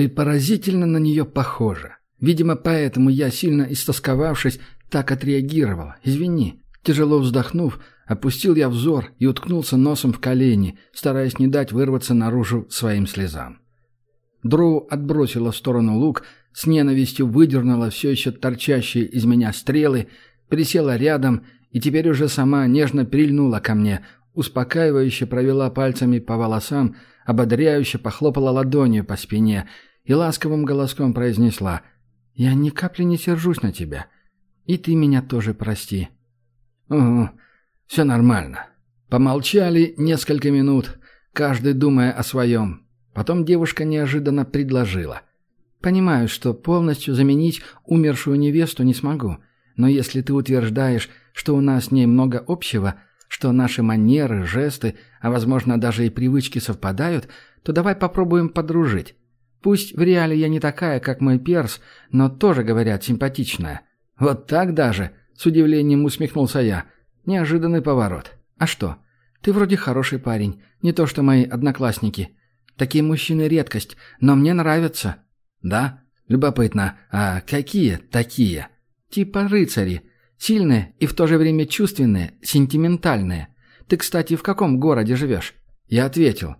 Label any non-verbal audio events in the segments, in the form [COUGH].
Ты поразительно на нее похожа. Видимо, поэтому я, сильно истосковавшись, так отреагировал. Извини». Тяжело вздохнув, опустил я взор и уткнулся носом в колени, стараясь не дать вырваться наружу своим слезам. Дроу отбросила в сторону лук, с ненавистью выдернула все еще торчащие из меня стрелы, присела рядом и теперь уже сама нежно прильнула ко мне, успокаивающе провела пальцами по волосам, ободряюще похлопала ладонью по спине и ласковым голоском произнесла «Я ни капли не сержусь на тебя, и ты меня тоже прости». «Угу, все нормально». Помолчали несколько минут, каждый думая о своем. Потом девушка неожиданно предложила. «Понимаю, что полностью заменить умершую невесту не смогу, но если ты утверждаешь, что у нас с ней много общего, что наши манеры, жесты, а возможно даже и привычки совпадают, то давай попробуем подружить. Пусть в реале я не такая, как мой перс, но тоже, говорят, симпатичная». «Вот так даже?» — с удивлением усмехнулся я. «Неожиданный поворот. А что? Ты вроде хороший парень, не то что мои одноклассники». Такие мужчины редкость, но мне нравятся». «Да? Любопытно. А какие такие?» «Типа рыцари. Сильные и в то же время чувственные, сентиментальные. Ты, кстати, в каком городе живешь?» Я ответил.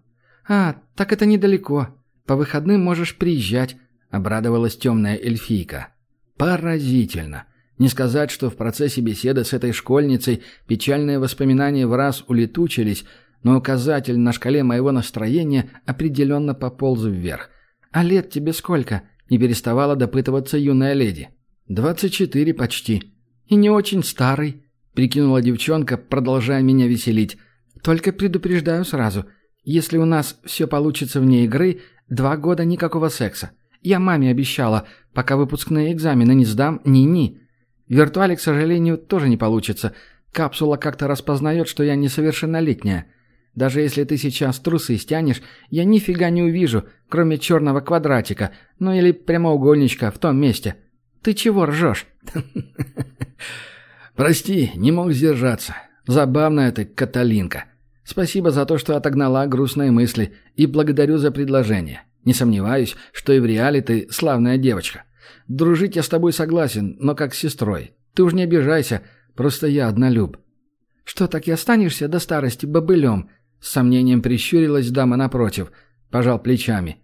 «А, так это недалеко. По выходным можешь приезжать», — обрадовалась темная эльфийка. «Поразительно. Не сказать, что в процессе беседы с этой школьницей печальные воспоминания в раз улетучились, но указатель на шкале моего настроения определенно пополз вверх. «А лет тебе сколько?» — не переставала допытываться юная леди. «Двадцать четыре почти. И не очень старый», — прикинула девчонка, продолжая меня веселить. «Только предупреждаю сразу. Если у нас все получится вне игры, два года никакого секса. Я маме обещала, пока выпускные экзамены не сдам, ни-ни. Виртуале, к сожалению, тоже не получится. Капсула как-то распознает, что я несовершеннолетняя. Даже если ты сейчас трусы стянешь, я нифига не увижу, кроме черного квадратика, ну или прямоугольничка в том месте. Ты чего ржешь?» [LAUGHS] «Прости, не мог сдержаться. Забавная ты, Каталинка. Спасибо за то, что отогнала грустные мысли, и благодарю за предложение. Не сомневаюсь, что и в реале ты славная девочка. Дружить я с тобой согласен, но как с сестрой. Ты уж не обижайся, просто я однолюб». «Что, так и останешься до старости бобылем?» С сомнением прищурилась дама напротив. Пожал плечами.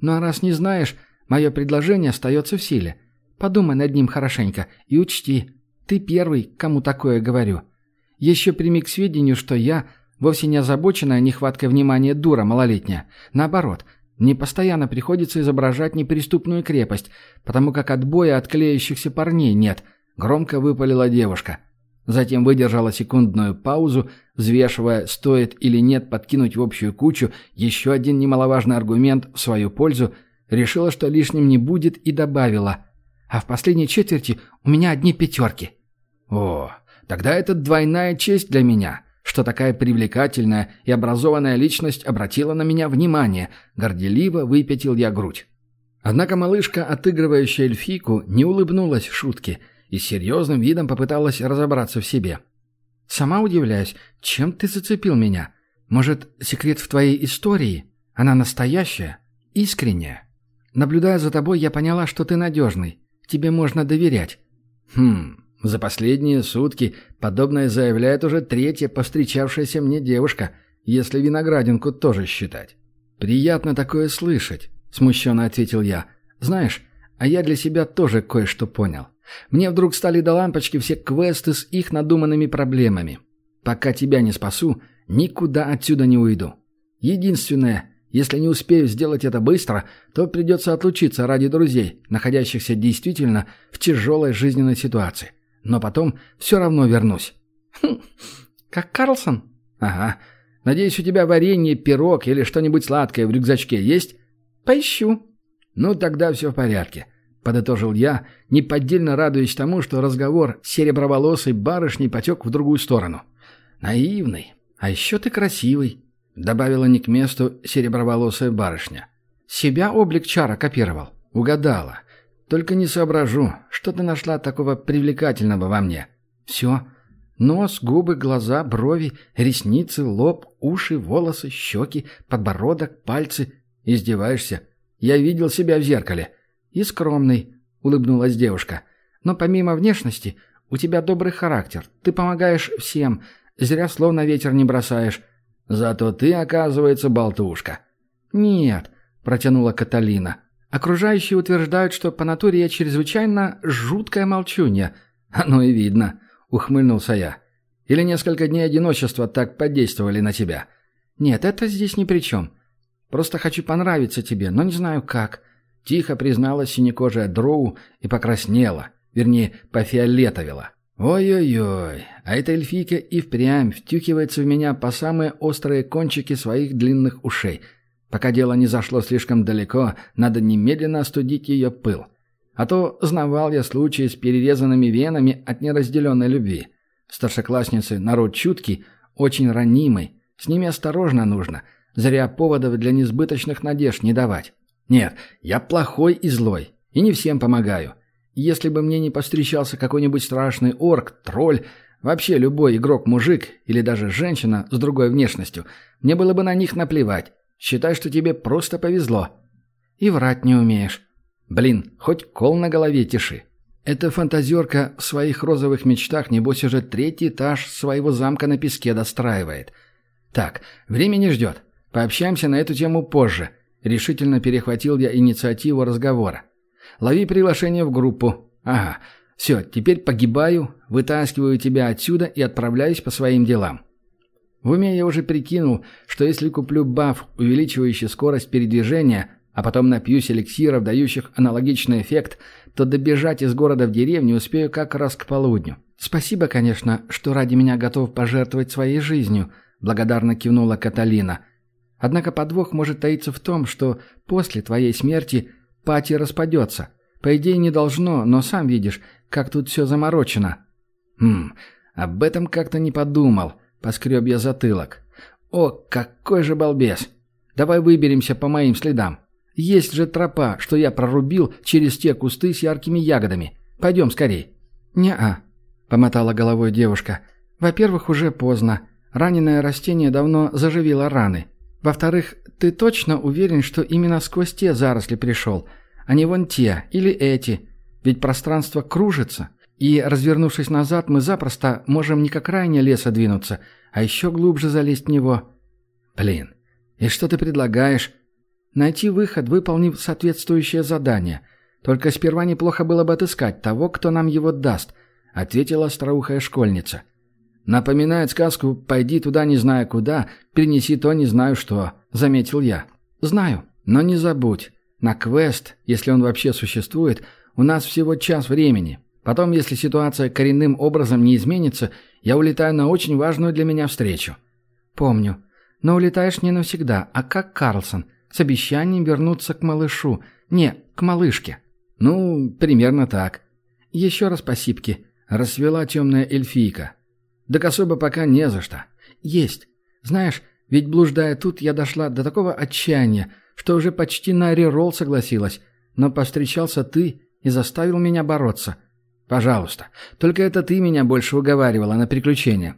«Ну а раз не знаешь, мое предложение остается в силе. Подумай над ним хорошенько и учти. Ты первый, кому такое говорю. Еще прими к сведению, что я вовсе не озабоченная нехваткой внимания дура малолетняя. Наоборот, мне постоянно приходится изображать неприступную крепость, потому как отбоя от клеящихся парней нет», — громко выпалила девушка. Затем выдержала секундную паузу, взвешивая, стоит или нет подкинуть в общую кучу еще один немаловажный аргумент в свою пользу, решила, что лишним не будет и добавила. «А в последней четверти у меня одни пятерки». «О, тогда это двойная честь для меня, что такая привлекательная и образованная личность обратила на меня внимание», горделиво выпятил я грудь. Однако малышка, отыгрывающая эльфийку, не улыбнулась шутке – и серьезным видом попыталась разобраться в себе. «Сама удивляюсь, чем ты зацепил меня? Может, секрет в твоей истории? Она настоящая, искренняя. Наблюдая за тобой, я поняла, что ты надежный. Тебе можно доверять». «Хм, за последние сутки подобное заявляет уже третья повстречавшаяся мне девушка, если виноградинку тоже считать». «Приятно такое слышать», — смущенно ответил я. «Знаешь, а я для себя тоже кое-что понял. Мне вдруг стали до лампочки все квесты с их надуманными проблемами. Пока тебя не спасу, никуда отсюда не уйду. Единственное, если не успею сделать это быстро, то придется отлучиться ради друзей, находящихся действительно в тяжелой жизненной ситуации. Но потом все равно вернусь. Хм, как Карлсон? Ага. Надеюсь, у тебя варенье, пирог или что-нибудь сладкое в рюкзачке есть? Поищу. Ну, тогда все в порядке. — подытожил я, неподдельно радуясь тому, что разговор сереброволосой барышней потек в другую сторону. «Наивный. А еще ты красивый», — добавила не к месту сереброволосая барышня. «Себя облик чара копировал». «Угадала. Только не соображу, что ты нашла такого привлекательного во мне». «Все. Нос, губы, глаза, брови, ресницы, лоб, уши, волосы, щеки, подбородок, пальцы. Издеваешься?» Я видел себя в зеркале». «И скромный», — улыбнулась девушка. «Но помимо внешности, у тебя добрый характер. Ты помогаешь всем. Зря слов на ветер не бросаешь». «Зато ты, оказывается, болтушка». «Нет», — протянула Каталина. «Окружающие утверждают, что по натуре я чрезвычайно жуткая молчунья». «Оно и видно», — ухмыльнулся я. «Или несколько дней одиночества так подействовали на тебя?» «Нет, это здесь ни при чем. Просто хочу понравиться тебе, но не знаю как». Тихо призналась синекожая дроу и покраснела, вернее, пофиолетовела. Ой-ой-ой, а эта эльфийка и впрямь втюхивается в меня по самые острые кончики своих длинных ушей. Пока дело не зашло слишком далеко, надо немедленно остудить ее пыл. А то знавал я случаи с перерезанными венами от неразделенной любви. Старшеклассницы народ чуткий, очень ранимый. С ними осторожно нужно. Зря поводов для несбыточных надежд не давать. Нет, я плохой и злой. И не всем помогаю. Если бы мне не повстречался какой-нибудь страшный орк, тролль, вообще любой игрок-мужик или даже женщина с другой внешностью, мне было бы на них наплевать. Считай, что тебе просто повезло. И врать не умеешь. Блин, хоть кол на голове тиши. Эта фантазерка в своих розовых мечтах, небось, уже третий этаж своего замка на песке достраивает. Так, время не ждет. Пообщаемся на эту тему позже. Решительно перехватил я инициативу разговора. Лови приглашение в группу. Ага. Все, теперь погибаю, вытаскиваю тебя отсюда и отправляюсь по своим делам. В уме я уже прикинул, что если куплю баф, увеличивающий скорость передвижения, а потом напьюсь эликсиров, дающих аналогичный эффект, то добежать из города в деревню успею как раз к полудню. «Спасибо, конечно, что ради меня готов пожертвовать своей жизнью», — благодарно кивнула Каталина. «Однако подвох может таиться в том, что после твоей смерти Пати распадется. По идее не должно, но сам видишь, как тут все заморочено. Хм, об этом как-то не подумал. Поскреб я затылок. О, какой же балбес. Давай выберемся по моим следам. Есть же тропа, что я прорубил через те кусты с яркими ягодами. Пойдем скорей. Не-а, помотала головой девушка. Во-первых, уже поздно. Раненое растение давно заживило раны. Во-вторых, ты точно уверен, что именно сквозь те заросли пришел, а не вон те или эти? Ведь пространство кружится, и, развернувшись назад, мы запросто можем не к окраине леса двинуться, а еще глубже залезть в него. Блин, и что ты предлагаешь? Найти выход, выполнив соответствующее задание. Только сперва неплохо было бы отыскать того, кто нам его даст, ответила остроухая школьница. Напоминает сказку «Пойди туда, не зная куда, принеси то, не знаю что», — заметил я. «Знаю, но не забудь. На квест, если он вообще существует, у нас всего час времени. Потом, если ситуация коренным образом не изменится, я улетаю на очень важную для меня встречу». «Помню. Но улетаешь не навсегда, а как Карлсон, с обещанием вернуться к малышу. Не, к малышке». «Ну, примерно так». «Еще раз спасибки», — расцвела темная эльфийка. Так особо пока не за что. Есть. Знаешь, ведь блуждая тут, я дошла до такого отчаяния, что уже почти на реролл согласилась. Но повстречался ты и заставил меня бороться. Пожалуйста. Только это ты меня больше уговаривала на приключения.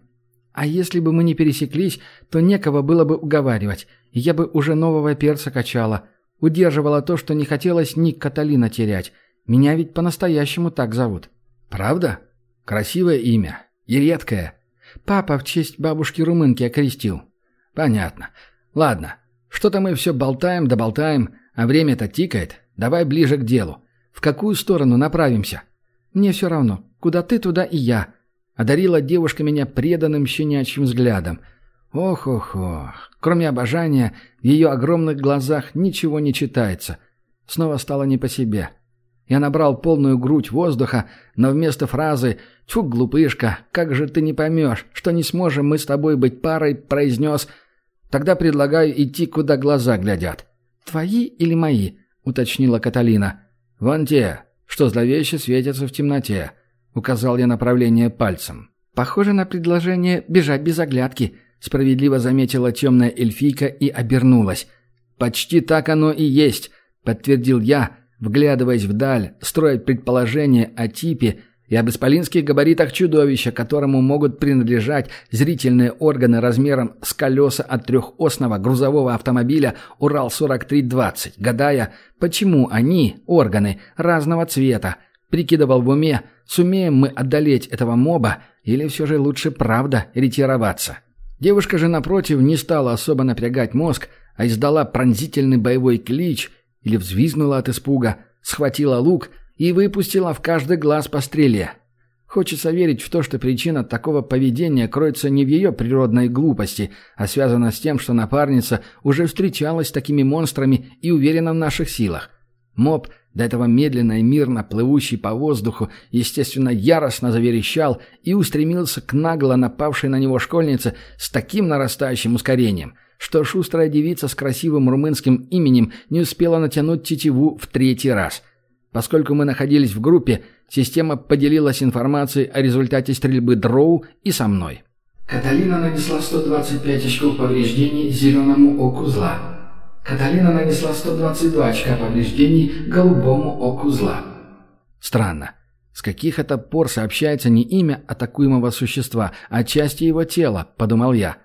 А если бы мы не пересеклись, то некого было бы уговаривать, я бы уже нового перца качала. Удерживала то, что не хотелось ни Каталина терять. Меня ведь по-настоящему так зовут. Правда? Красивое имя. И редкое. Папа в честь бабушки-румынки окрестил. Понятно. Ладно. Что-то мы все болтаем да болтаем, а время-то тикает. Давай ближе к делу. В какую сторону направимся? Мне все равно. Куда ты, туда и я. Одарила девушка меня преданным щенячьим взглядом. Ох-ох-ох. Кроме обожания, в ее огромных глазах ничего не читается. Снова стало не по себе. Я набрал полную грудь воздуха, но вместо фразы «Тьфу, глупышка, как же ты не поймешь, что не сможем мы с тобой быть парой», произнес «Тогда предлагаю идти, куда глаза глядят». «Твои или мои?» — уточнила Каталина. «Вон те, что зловеще светятся в темноте», — указал я направление пальцем. «Похоже на предложение бежать без оглядки», — справедливо заметила темная эльфийка и обернулась. «Почти так оно и есть», — подтвердил я, — вглядываясь вдаль, строя предположение о типе и об исполинских габаритах чудовища, которому могут принадлежать зрительные органы размером с колеса от трехосного грузового автомобиля «Урал-4320», гадая, почему они, органы, разного цвета, прикидывал в уме, сумеем мы одолеть этого моба или все же лучше правда ретироваться. Девушка же, напротив, не стала особо напрягать мозг, а издала пронзительный боевой клич или взвизгнула от испуга, схватила лук и выпустила в каждый глаз по стреле. Хочется верить в то, что причина такого поведения кроется не в ее природной глупости, а связана с тем, что напарница уже встречалась с такими монстрами и уверена в наших силах. Моб, до этого медленно и мирно плывущий по воздуху, естественно, яростно заверещал и устремился к нагло напавшей на него школьнице с таким нарастающим ускорением, что шустрая девица с красивым румынским именем не успела натянуть тетиву в третий раз. Поскольку мы находились в группе, система поделилась информацией о результате стрельбы Дроу и со мной. Каталина нанесла 125 очков повреждений зеленому оку зла. Каталина нанесла 122 очка повреждений голубому оку зла. Странно. С каких это пор сообщается не имя атакуемого существа, а части его тела, подумал я.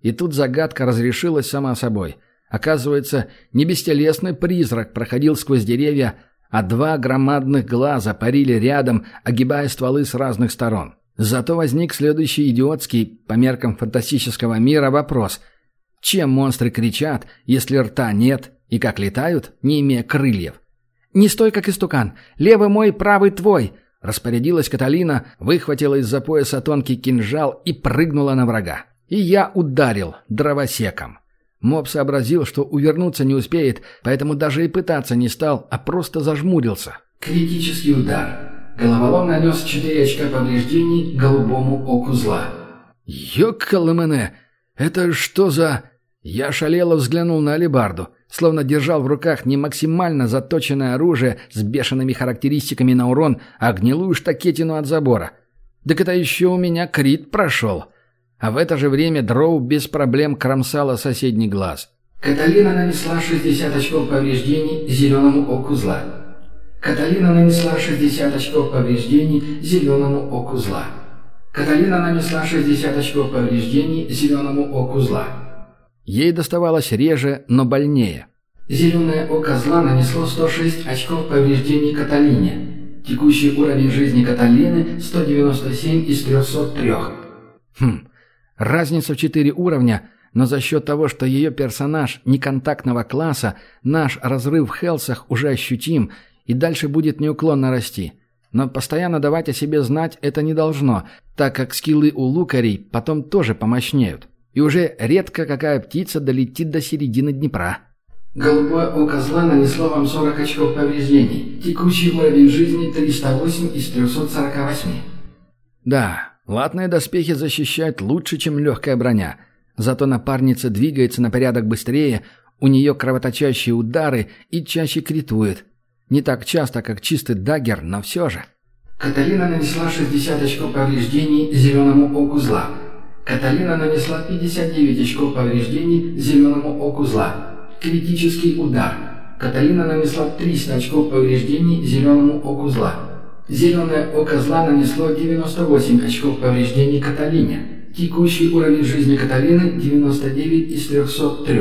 И тут загадка разрешилась сама собой. Оказывается, не бестелесный призрак проходил сквозь деревья, а два громадных глаза парили рядом, огибая стволы с разных сторон. Зато возник следующий идиотский, по меркам фантастического мира, вопрос – чем монстры кричат, если рта нет, и как летают, не имея крыльев? «Не стой, как истукан! Левый мой, правый твой!» Распорядилась Каталина, выхватила из-за пояса тонкий кинжал и прыгнула на врага. И я ударил дровосеком. Моб сообразил, что увернуться не успеет, поэтому даже и пытаться не стал, а просто зажмурился. Критический удар. Головолом нанес 4 очка повреждений голубому оку зла. «Ёккалэмэне! Это что за...» Я шалело взглянул на алебарду, словно держал в руках не максимально заточенное оружие с бешеными характеристиками на урон, а гнилую штакетину от забора. Так это еще у меня крит прошел. А в это же время дроу без проблем кромсала соседний глаз. Каталина нанесла 60 очков повреждений зеленому оку зла. Каталина нанесла 60 очков повреждений зеленому оку зла. Каталина нанесла 60 очков повреждений зеленому оку зла. Ей доставалось реже, но больнее. Зеленое око зла нанесло 106 очков повреждений Каталине. Текущий уровень жизни Каталины 197 из 303. Хм, разница в 4 уровня, но за счет того, что ее персонаж неконтактного класса, наш разрыв в Хелсах уже ощутим и дальше будет неуклонно расти. Но постоянно давать о себе знать это не должно, так как скиллы у лукарей потом тоже помощнеют и уже редко какая птица долетит до середины Днепра. Голубое око зла нанесло вам 40 очков повреждений. Текущий уровень жизни 308 из 348. Да, латные доспехи защищают лучше, чем легкая броня. Зато напарница двигается на порядок быстрее, у нее кровоточащие удары и чаще критует. Не так часто, как чистый даггер, но все же. Каталина нанесла 60 очков повреждений зеленому оку зла. Каталина нанесла 59 очков повреждений зеленому оку зла. Критический удар. Каталина нанесла 300 очков повреждений зеленому оку зла. Зеленое око зла нанесло 98 очков повреждений Каталине. Текущий уровень жизни Каталины 99 из 303.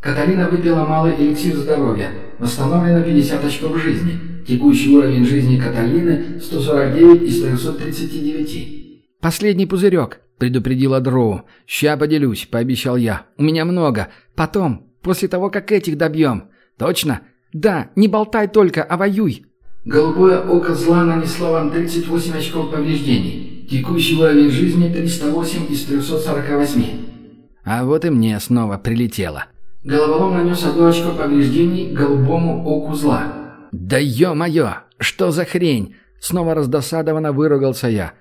Каталина выпила малый эликсир здоровья. Восстановлено 50 очков жизни. Текущий уровень жизни Каталины 149 из 339. «Последний пузырек», — предупредила Дроу. «Ща поделюсь», — пообещал я. «У меня много. Потом, после того, как этих добьем». «Точно?» «Да, не болтай только, а воюй». Голубое око зла нанесло вам 38 очков повреждений. Текущий уровень жизни 308 из 348. А вот и мне снова прилетело. Головолом нанес одно очко повреждений голубому оку зла. «Да ё-моё! Что за хрень?» Снова раздосадованно выругался я.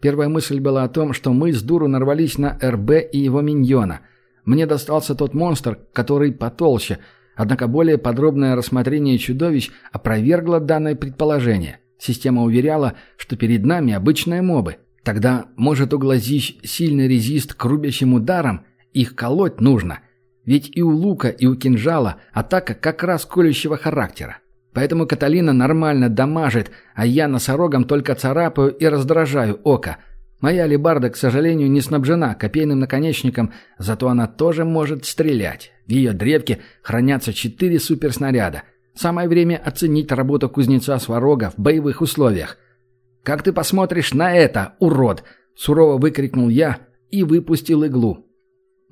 Первая мысль была о том, что мы с дуру нарвались на РБ и его миньона. Мне достался тот монстр, который потолще, однако более подробное рассмотрение чудовищ опровергло данное предположение. Система уверяла, что перед нами обычные мобы. Тогда, может, у глазищ сильный резист к рубящим ударам, их колоть нужно. Ведь и у лука, и у кинжала атака как раз колющего характера. Поэтому Каталина нормально дамажит, а я носорогом только царапаю и раздражаю око. Моя алебарда, к сожалению, не снабжена копейным наконечником, зато она тоже может стрелять. В ее древке хранятся четыре суперснаряда. Самое время оценить работу кузнеца Сварога в боевых условиях. «Как ты посмотришь на это, урод?» – сурово выкрикнул я и выпустил иглу.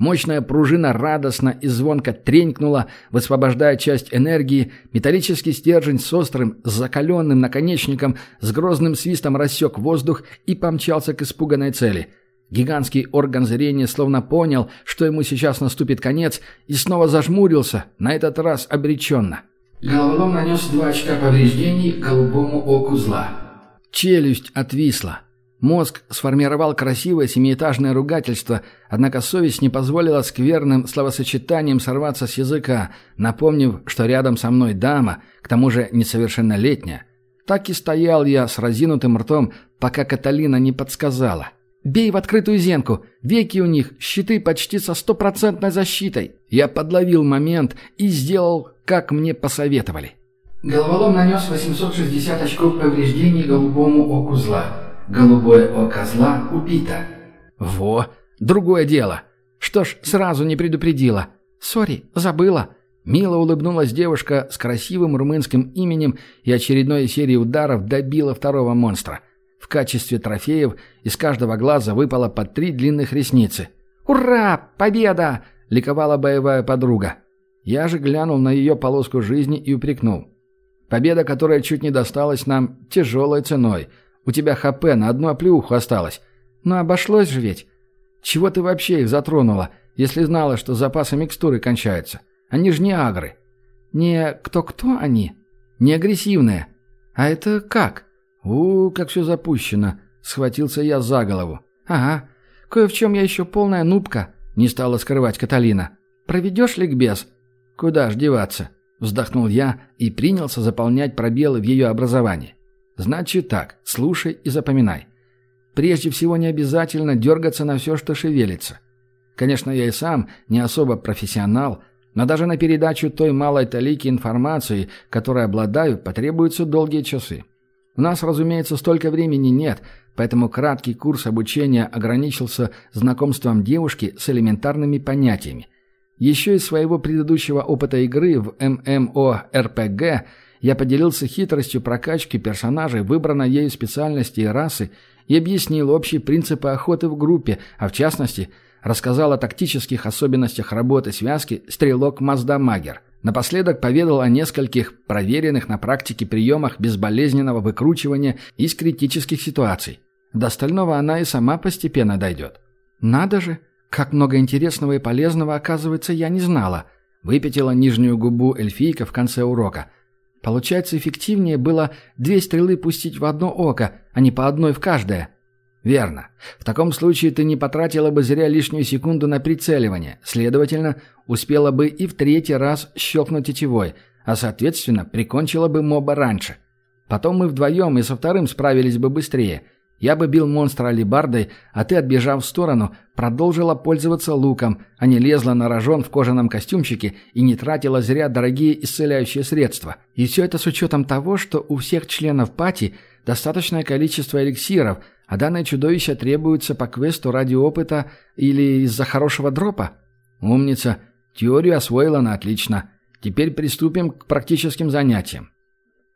Мощная пружина радостно и звонко тренькнула, высвобождая часть энергии. Металлический стержень с острым, закаленным наконечником с грозным свистом рассек воздух и помчался к испуганной цели. Гигантский орган зрения словно понял, что ему сейчас наступит конец, и снова зажмурился, на этот раз обреченно. Головолом нанес два очка повреждений голубому оку зла. Челюсть отвисла. Мозг сформировал красивое семиэтажное ругательство, однако совесть не позволила скверным словосочетаниям сорваться с языка, напомнив, что рядом со мной дама, к тому же несовершеннолетняя. Так и стоял я с разинутым ртом, пока Каталина не подсказала. «Бей в открытую зенку! Веки у них, щиты почти со стопроцентной защитой!» Я подловил момент и сделал, как мне посоветовали. Головолом нанес 860 очков повреждений голубому оку зла. Голубое око зла убито. Во, другое дело. Что ж, сразу не предупредила. Сори, забыла. Мило улыбнулась девушка с красивым румынским именем и очередной серией ударов добила второго монстра. В качестве трофеев из каждого глаза выпало по три длинных ресницы. «Ура! Победа!» — ликовала боевая подруга. Я же глянул на ее полоску жизни и упрекнул. Победа, которая чуть не досталась нам тяжелой ценой — у тебя ХП на одну оплеуху осталось. Но обошлось же ведь. Чего ты вообще их затронула, если знала, что запасы микстуры кончаются? Они же не агры. Не кто-кто они? Не агрессивные. А это как? У, как все запущено. Схватился я за голову. Ага. Кое в чем я еще полная нубка. Не стала скрывать Каталина. Проведешь ликбез? Куда ж деваться? Вздохнул я и принялся заполнять пробелы в ее образовании. Значит так, слушай и запоминай. Прежде всего не обязательно дергаться на все, что шевелится. Конечно, я и сам не особо профессионал, но даже на передачу той малой талики информации, которой обладаю, потребуются долгие часы. У нас, разумеется, столько времени нет, поэтому краткий курс обучения ограничился знакомством девушки с элементарными понятиями. Еще из своего предыдущего опыта игры в ММО-РПГ – я поделился хитростью прокачки персонажей выбранной ею специальности и расы и объяснил общие принципы охоты в группе, а в частности, рассказал о тактических особенностях работы связки «Стрелок Маздамагер». Напоследок поведал о нескольких проверенных на практике приемах безболезненного выкручивания из критических ситуаций. До остального она и сама постепенно дойдет. «Надо же! Как много интересного и полезного, оказывается, я не знала!» Выпятила нижнюю губу эльфийка в конце урока – Получается, эффективнее было две стрелы пустить в одно око, а не по одной в каждое. Верно. В таком случае ты не потратила бы зря лишнюю секунду на прицеливание. Следовательно, успела бы и в третий раз щелкнуть тетивой, а, соответственно, прикончила бы моба раньше. Потом мы вдвоем и со вторым справились бы быстрее – я бы бил монстра алибардой, а ты, отбежав в сторону, продолжила пользоваться луком, а не лезла на рожон в кожаном костюмчике и не тратила зря дорогие исцеляющие средства. И все это с учетом того, что у всех членов пати достаточное количество эликсиров, а данное чудовище требуется по квесту ради опыта или из-за хорошего дропа. Умница. Теорию освоила на отлично. Теперь приступим к практическим занятиям.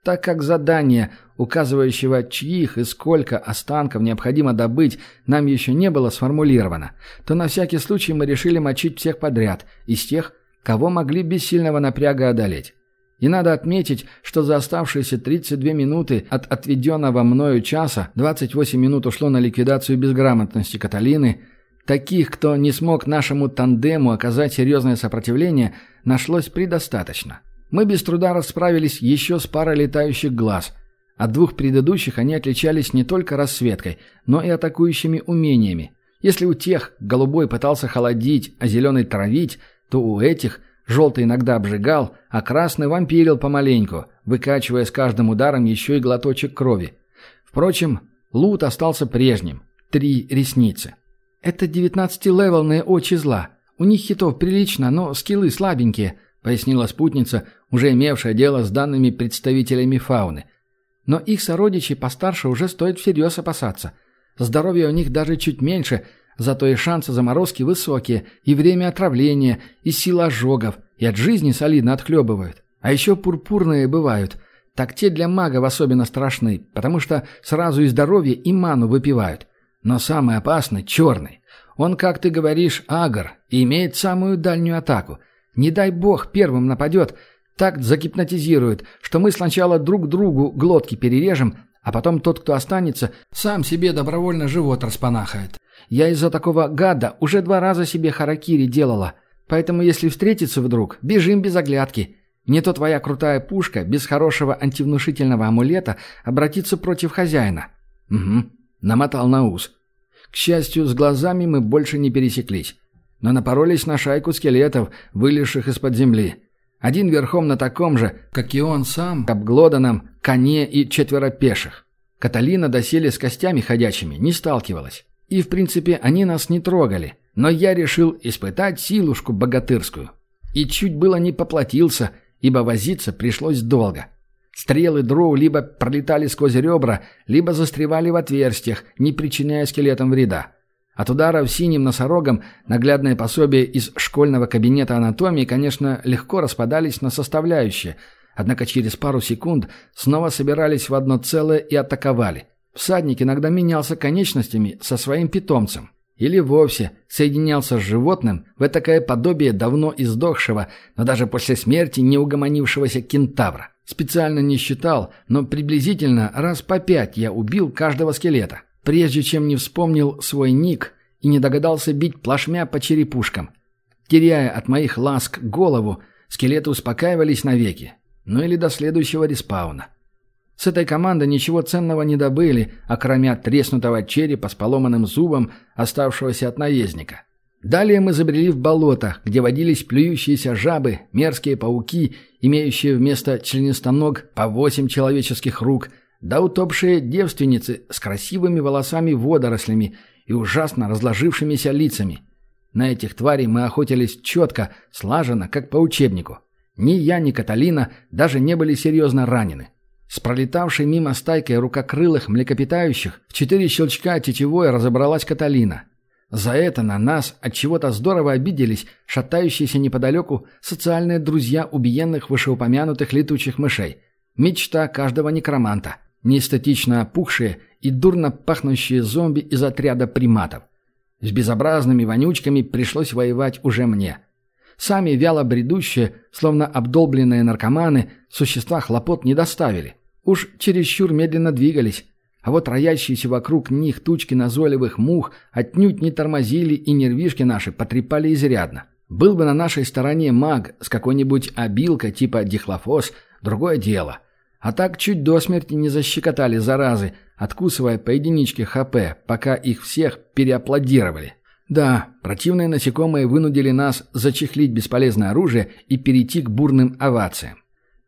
Так как задание, указывающего, чьих и сколько останков необходимо добыть, нам еще не было сформулировано, то на всякий случай мы решили мочить всех подряд, из тех, кого могли без сильного напряга одолеть. И надо отметить, что за оставшиеся 32 минуты от отведенного мною часа 28 минут ушло на ликвидацию безграмотности Каталины. Таких, кто не смог нашему тандему оказать серьезное сопротивление, нашлось предостаточно. Мы без труда расправились еще с парой летающих глаз. От двух предыдущих они отличались не только расцветкой, но и атакующими умениями. Если у тех голубой пытался холодить, а зеленый травить, то у этих желтый иногда обжигал, а красный вампирил помаленьку, выкачивая с каждым ударом еще и глоточек крови. Впрочем, лут остался прежним. Три ресницы. Это девятнадцатилевелные очи зла. У них хитов прилично, но скиллы слабенькие, пояснила спутница, уже имевшая дело с данными представителями фауны. «Но их сородичи постарше уже стоит всерьез опасаться. Здоровье у них даже чуть меньше, зато и шансы заморозки высокие, и время отравления, и сила ожогов, и от жизни солидно отхлебывают. А еще пурпурные бывают. Так те для магов особенно страшны, потому что сразу и здоровье, и ману выпивают. Но самый опасный — черный. Он, как ты говоришь, агр и имеет самую дальнюю атаку. Не дай бог первым нападет, так загипнотизирует, что мы сначала друг другу глотки перережем, а потом тот, кто останется, сам себе добровольно живот распанахает. Я из-за такого гада уже два раза себе харакири делала, поэтому если встретиться вдруг, бежим без оглядки. Не то твоя крутая пушка без хорошего антивнушительного амулета обратится против хозяина. Угу, намотал на ус. К счастью, с глазами мы больше не пересеклись, но напоролись на шайку скелетов, вылезших из-под земли. Один верхом на таком же, как и он сам, обглоданном, коне и четверо пеших. Каталина доселе с костями ходячими не сталкивалась. И, в принципе, они нас не трогали. Но я решил испытать силушку богатырскую. И чуть было не поплатился, ибо возиться пришлось долго. Стрелы дроу либо пролетали сквозь ребра, либо застревали в отверстиях, не причиняя скелетам вреда. От ударов синим носорогом наглядное пособие из школьного кабинета анатомии, конечно, легко распадались на составляющие, однако через пару секунд снова собирались в одно целое и атаковали. Всадник иногда менялся конечностями со своим питомцем. Или вовсе соединялся с животным в этакое подобие давно издохшего, но даже после смерти не угомонившегося кентавра. Специально не считал, но приблизительно раз по пять я убил каждого скелета, прежде чем не вспомнил свой ник и не догадался бить плашмя по черепушкам. Теряя от моих ласк голову, скелеты успокаивались навеки. Ну или до следующего респауна. С этой командой ничего ценного не добыли, окромя треснутого черепа с поломанным зубом, оставшегося от наездника. Далее мы забрели в болото, где водились плюющиеся жабы, мерзкие пауки, имеющие вместо членистоног по восемь человеческих рук, да утопшие девственницы с красивыми волосами-водорослями и ужасно разложившимися лицами. На этих тварей мы охотились четко, слаженно, как по учебнику. Ни я, ни Каталина даже не были серьезно ранены. С пролетавшей мимо стайкой рукокрылых млекопитающих в четыре щелчка тетевой разобралась Каталина – за это на нас от чего-то здорово обиделись шатающиеся неподалеку социальные друзья убиенных вышеупомянутых летучих мышей. Мечта каждого некроманта. Неэстетично опухшие и дурно пахнущие зомби из отряда приматов. С безобразными вонючками пришлось воевать уже мне. Сами вяло бредущие, словно обдолбленные наркоманы, существа хлопот не доставили. Уж чересчур медленно двигались, а вот роящиеся вокруг них тучки назойливых мух отнюдь не тормозили и нервишки наши потрепали изрядно. Был бы на нашей стороне маг с какой-нибудь обилкой типа дихлофос, другое дело. А так чуть до смерти не защекотали заразы, откусывая по единичке ХП, пока их всех переаплодировали. Да, противные насекомые вынудили нас зачехлить бесполезное оружие и перейти к бурным овациям.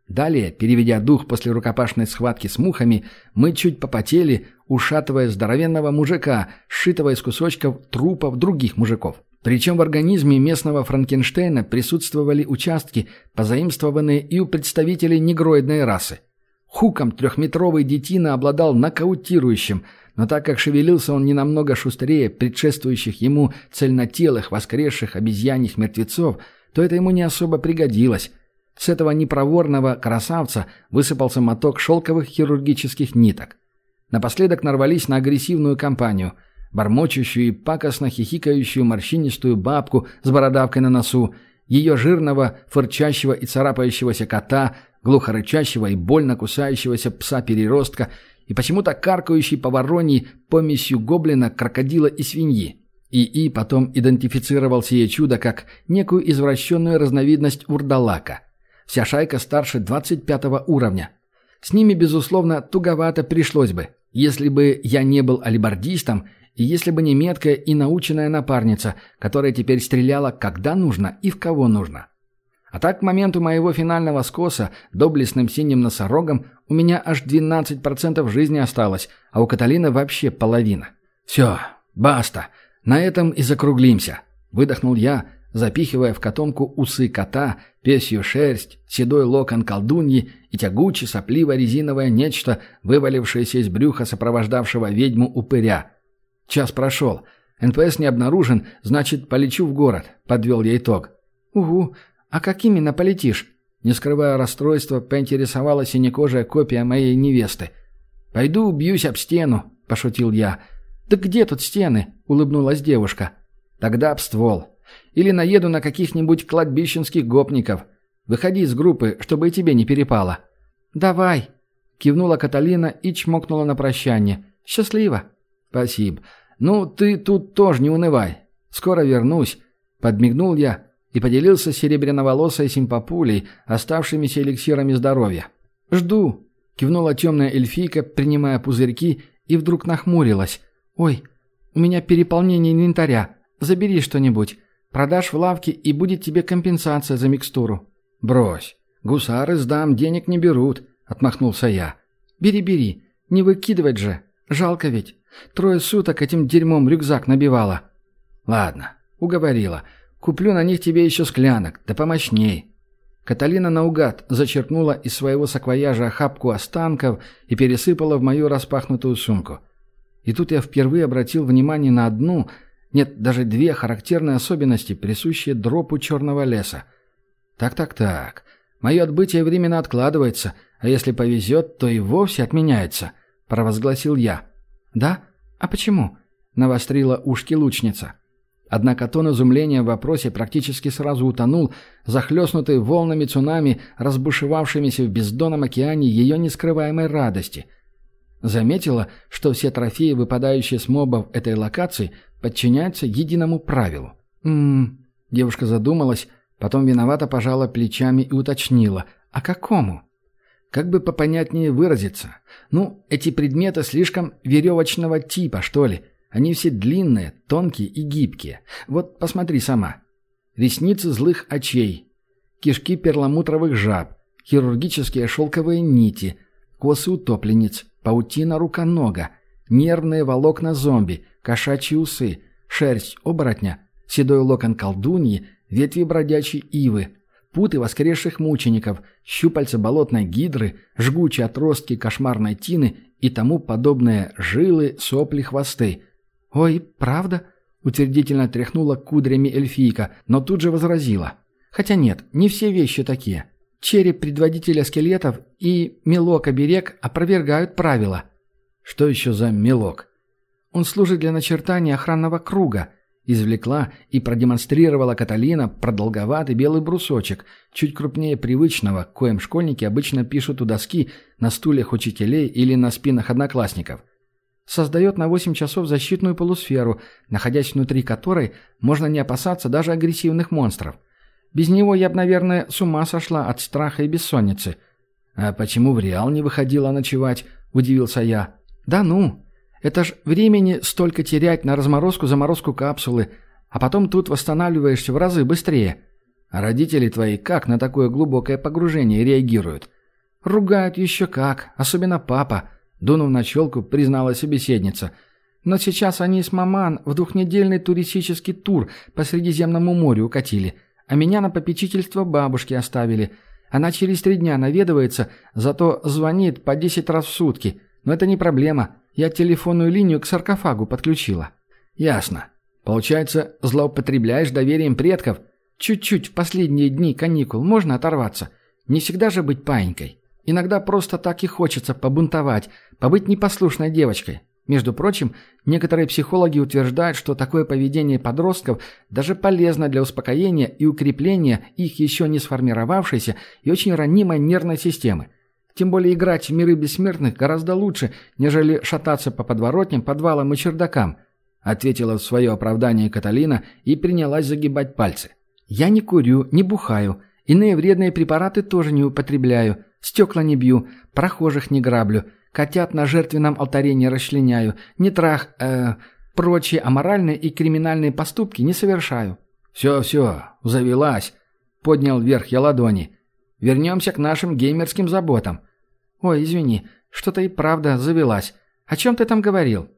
Далее, переведя дух после рукопашной схватки с мухами, мы чуть попотели, ушатывая здоровенного мужика, сшитого из кусочков трупов других мужиков. Причем в организме местного Франкенштейна присутствовали участки, позаимствованные и у представителей негроидной расы. Хуком трехметровый детина обладал нокаутирующим, но так как шевелился он не намного шустрее предшествующих ему цельнотелых воскресших обезьяньих мертвецов, то это ему не особо пригодилось – с этого непроворного красавца высыпался моток шелковых хирургических ниток. Напоследок нарвались на агрессивную компанию, бормочущую и пакостно хихикающую морщинистую бабку с бородавкой на носу, ее жирного, фырчащего и царапающегося кота, глухо рычащего и больно кусающегося пса-переростка и почему-то каркающий по вороньи помесью гоблина, крокодила и свиньи. ИИ потом идентифицировал сие чудо как некую извращенную разновидность урдалака. Вся шайка старше 25 уровня. С ними, безусловно, туговато пришлось бы, если бы я не был алибардистом и если бы не меткая и наученная напарница, которая теперь стреляла когда нужно и в кого нужно. А так к моменту моего финального скоса доблестным синим носорогом у меня аж 12% жизни осталось, а у Каталины вообще половина. «Все, баста, на этом и закруглимся», — выдохнул я, запихивая в котомку усы кота, песью шерсть, седой локон колдуньи и тягуче сопливо-резиновое нечто, вывалившееся из брюха сопровождавшего ведьму упыря. Час прошел. НПС не обнаружен, значит, полечу в город, подвел я итог. «Угу, а как именно полетишь?» Не скрывая расстройства, поинтересовалась синекожая копия моей невесты. «Пойду убьюсь об стену», — пошутил я. «Да где тут стены?» — улыбнулась девушка. «Тогда об ствол. Или наеду на каких-нибудь кладбищенских гопников. Выходи из группы, чтобы и тебе не перепало». «Давай», — кивнула Каталина и чмокнула на прощание. «Счастливо». «Спасибо. Ну, ты тут тоже не унывай. Скоро вернусь», — подмигнул я и поделился серебряноволосой симпапулей, оставшимися эликсирами здоровья. «Жду», — кивнула темная эльфийка, принимая пузырьки, и вдруг нахмурилась. «Ой, у меня переполнение инвентаря. Забери что-нибудь. Продашь в лавке, и будет тебе компенсация за микстуру». «Брось. Гусары сдам, денег не берут», — отмахнулся я. «Бери, бери. Не выкидывать же. Жалко ведь. Трое суток этим дерьмом рюкзак набивала». «Ладно, уговорила. Куплю на них тебе еще склянок, да помощней». Каталина наугад зачерпнула из своего саквояжа охапку останков и пересыпала в мою распахнутую сумку. И тут я впервые обратил внимание на одну, нет, даже две характерные особенности, присущие дропу черного леса. Так-так-так. Мое отбытие временно откладывается, а если повезет, то и вовсе отменяется, провозгласил я. Да? А почему? Навострила ушки лучница. Однако тон изумления в вопросе практически сразу утонул, захлестнутый волнами цунами, разбушевавшимися в бездонном океане ее нескрываемой радости. Заметила, что все трофеи, выпадающие с мобов этой локации, подчиняются единому правилу. «М-м-м», девушка задумалась, потом виновато пожала плечами и уточнила. «А какому?» Как бы попонятнее выразиться. Ну, эти предметы слишком веревочного типа, что ли. Они все длинные, тонкие и гибкие. Вот посмотри сама. Ресницы злых очей, кишки перламутровых жаб, хирургические шелковые нити, косы утопленниц, паутина руконога, нервные волокна зомби, кошачьи усы, шерсть оборотня, седой локон колдуньи, ветви бродячей ивы, путы воскресших мучеников, щупальца болотной гидры, жгучие отростки кошмарной тины и тому подобные жилы, сопли, хвосты – «Ой, правда?» — утвердительно тряхнула кудрями эльфийка, но тут же возразила. «Хотя нет, не все вещи такие. Череп предводителя скелетов и мелок-оберег опровергают правила». «Что еще за мелок?» «Он служит для начертания охранного круга», — извлекла и продемонстрировала Каталина продолговатый белый брусочек, чуть крупнее привычного, коим школьники обычно пишут у доски на стульях учителей или на спинах одноклассников — создает на 8 часов защитную полусферу, находясь внутри которой можно не опасаться даже агрессивных монстров. Без него я бы, наверное, с ума сошла от страха и бессонницы. «А почему в Реал не выходила ночевать?» – удивился я. «Да ну! Это ж времени столько терять на разморозку-заморозку капсулы, а потом тут восстанавливаешься в разы быстрее». «А родители твои как на такое глубокое погружение реагируют?» «Ругают еще как, особенно папа». Дунув на челку, признала собеседница. «Но сейчас они с маман в двухнедельный туристический тур по Средиземному морю укатили, а меня на попечительство бабушки оставили. Она через три дня наведывается, зато звонит по десять раз в сутки. Но это не проблема. Я телефонную линию к саркофагу подключила». «Ясно. Получается, злоупотребляешь доверием предков?» «Чуть-чуть в последние дни каникул можно оторваться. Не всегда же быть паинькой». Иногда просто так и хочется побунтовать, побыть непослушной девочкой. Между прочим, некоторые психологи утверждают, что такое поведение подростков даже полезно для успокоения и укрепления их еще не сформировавшейся и очень ранимой нервной системы. Тем более играть в миры бессмертных гораздо лучше, нежели шататься по подворотням, подвалам и чердакам, ответила в свое оправдание Каталина и принялась загибать пальцы. «Я не курю, не бухаю, иные вредные препараты тоже не употребляю, Стекла не бью, прохожих не граблю, котят на жертвенном алтаре не расчленяю, не трах... э прочие аморальные и криминальные поступки не совершаю». «Все-все, завелась», — поднял вверх я ладони. «Вернемся к нашим геймерским заботам». «Ой, извини, что-то и правда завелась. О чем ты там говорил?»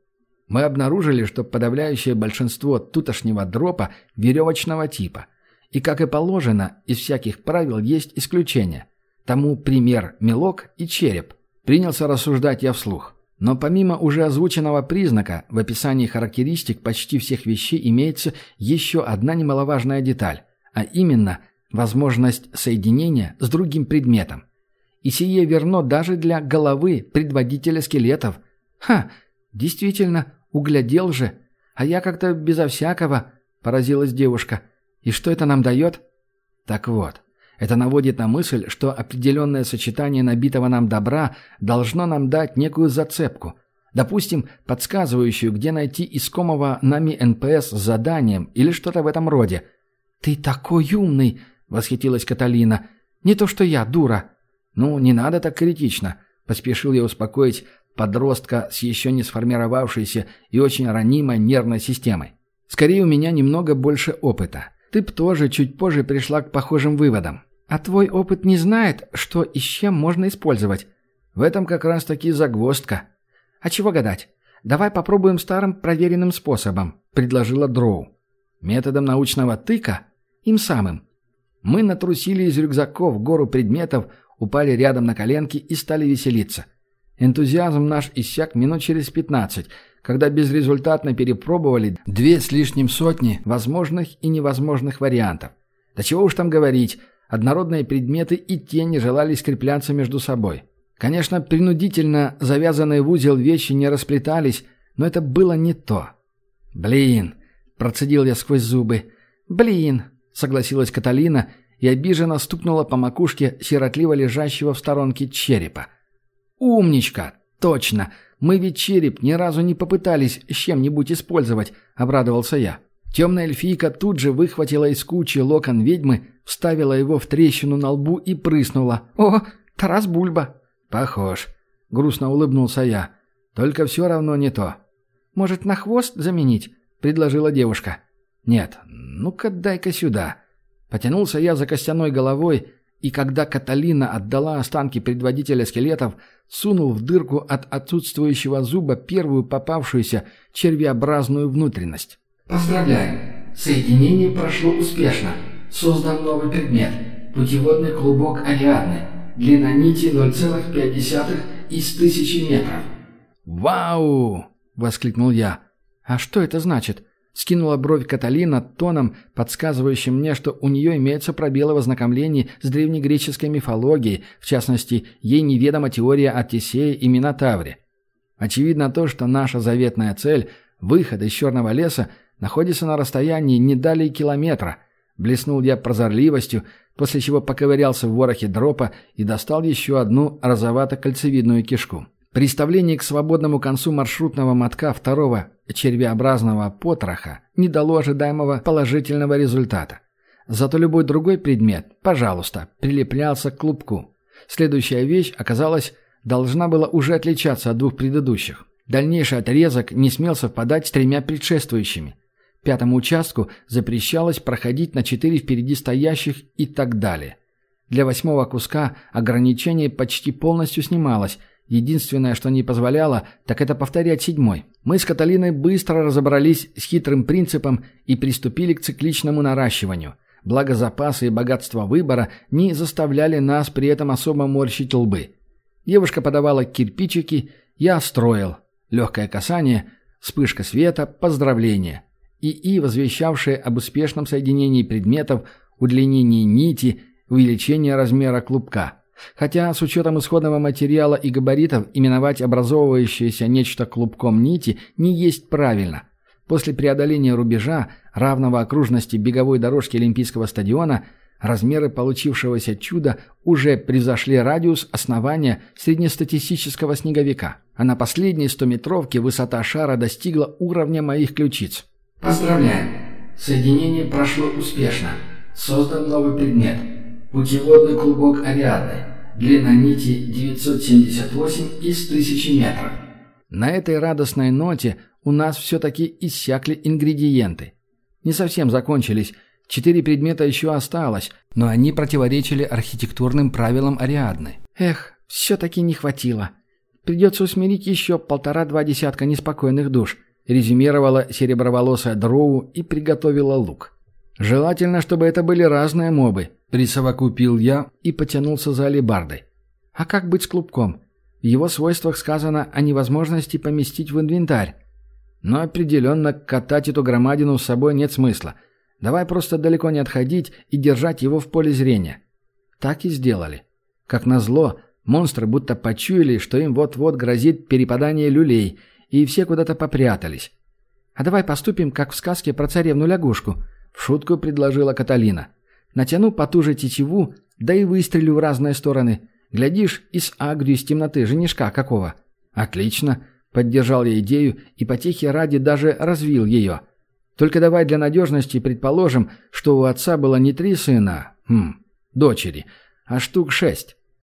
Мы обнаружили, что подавляющее большинство тутошнего дропа веревочного типа — И, как и положено, из всяких правил есть исключения. Тому пример мелок и череп. Принялся рассуждать я вслух. Но помимо уже озвученного признака, в описании характеристик почти всех вещей имеется еще одна немаловажная деталь, а именно возможность соединения с другим предметом. И сие верно даже для головы предводителя скелетов. Ха, действительно, углядел же. А я как-то безо всякого, поразилась девушка. И что это нам дает? Так вот, это наводит на мысль, что определенное сочетание набитого нам добра должно нам дать некую зацепку. Допустим, подсказывающую, где найти искомого нами НПС с заданием или что-то в этом роде. «Ты такой умный!» — восхитилась Каталина. «Не то что я, дура!» «Ну, не надо так критично», — поспешил я успокоить подростка с еще не сформировавшейся и очень ранимой нервной системой. «Скорее, у меня немного больше опыта. Ты б тоже чуть позже пришла к похожим выводам. А твой опыт не знает, что и с чем можно использовать. В этом как раз таки загвоздка. А чего гадать? Давай попробуем старым проверенным способом, предложила Дроу. Методом научного тыка? Им самым. Мы натрусили из рюкзаков гору предметов, упали рядом на коленки и стали веселиться. Энтузиазм наш иссяк минут через пятнадцать, когда безрезультатно перепробовали две с лишним сотни возможных и невозможных вариантов. Да чего уж там говорить, Однородные предметы и те не желали скрепляться между собой. Конечно, принудительно завязанные в узел вещи не расплетались, но это было не то. «Блин!» – процедил я сквозь зубы. «Блин!» – согласилась Каталина и обиженно стукнула по макушке сиротливо лежащего в сторонке черепа. «Умничка! Точно! Мы ведь череп ни разу не попытались с чем-нибудь использовать», – обрадовался я. Темная эльфийка тут же выхватила из кучи локон ведьмы, вставила его в трещину на лбу и прыснула. «О, Тарас Бульба!» «Похож», — грустно улыбнулся я. «Только все равно не то». «Может, на хвост заменить?» — предложила девушка. «Нет, ну-ка дай-ка сюда». Потянулся я за костяной головой, и когда Каталина отдала останки предводителя скелетов, сунул в дырку от отсутствующего зуба первую попавшуюся червеобразную внутренность. Поздравляем! Соединение прошло успешно. Создан новый предмет. Путеводный клубок Ариадны. Длина нити 0,5 из тысячи метров. «Вау!» — воскликнул я. «А что это значит?» Скинула бровь Каталина тоном, подсказывающим мне, что у нее имеются пробелы в ознакомлении с древнегреческой мифологией, в частности, ей неведома теория о Тесее и Минотавре. Очевидно то, что наша заветная цель – выход из Черного леса – находится на расстоянии не далее километра. Блеснул я прозорливостью, после чего поковырялся в ворохе дропа и достал еще одну розовато-кольцевидную кишку. При вставлении к свободному концу маршрутного мотка второго червеобразного потроха не дало ожидаемого положительного результата. Зато любой другой предмет, пожалуйста, прилеплялся к клубку. Следующая вещь оказалась должна была уже отличаться от двух предыдущих. Дальнейший отрезок не смел совпадать с тремя предшествующими. Пятому участку запрещалось проходить на четыре впереди стоящих и так далее. Для восьмого куска ограничение почти полностью снималось. Единственное, что не позволяло, так это повторять седьмой. Мы с Каталиной быстро разобрались с хитрым принципом и приступили к цикличному наращиванию. Благо запасы и богатство выбора не заставляли нас при этом особо морщить лбы. Девушка подавала кирпичики, я строил. Легкое касание, вспышка света, поздравление. ИИ, возвещавшее об успешном соединении предметов, удлинении нити, увеличении размера клубка. Хотя с учетом исходного материала и габаритов именовать образовывающееся нечто клубком нити не есть правильно. После преодоления рубежа, равного окружности беговой дорожки Олимпийского стадиона, размеры получившегося чуда уже превзошли радиус основания среднестатистического снеговика, а на последней стометровке высота шара достигла уровня моих ключиц. Поздравляем! Соединение прошло успешно. Создан новый предмет. Путеводный клубок Ариадны. Длина нити 978 из 1000 метров. На этой радостной ноте у нас все-таки иссякли ингредиенты. Не совсем закончились. Четыре предмета еще осталось, но они противоречили архитектурным правилам Ариадны. Эх, все-таки не хватило. Придется усмирить еще полтора-два десятка неспокойных душ – резюмировала сереброволосая дроу и приготовила лук. Желательно, чтобы это были разные мобы, присовокупил я и потянулся за алебардой. А как быть с клубком? В его свойствах сказано о невозможности поместить в инвентарь. Но определенно катать эту громадину с собой нет смысла. Давай просто далеко не отходить и держать его в поле зрения. Так и сделали. Как назло, монстры будто почуяли, что им вот-вот грозит перепадание люлей, и все куда-то попрятались. «А давай поступим, как в сказке про царевну-лягушку», — в шутку предложила Каталина. «Натяну потуже тетиву, да и выстрелю в разные стороны. Глядишь, из агрю из темноты женишка какого». «Отлично», — поддержал я идею и потехи ради даже развил ее. «Только давай для надежности предположим, что у отца было не три сына, хм, дочери, а штук шесть.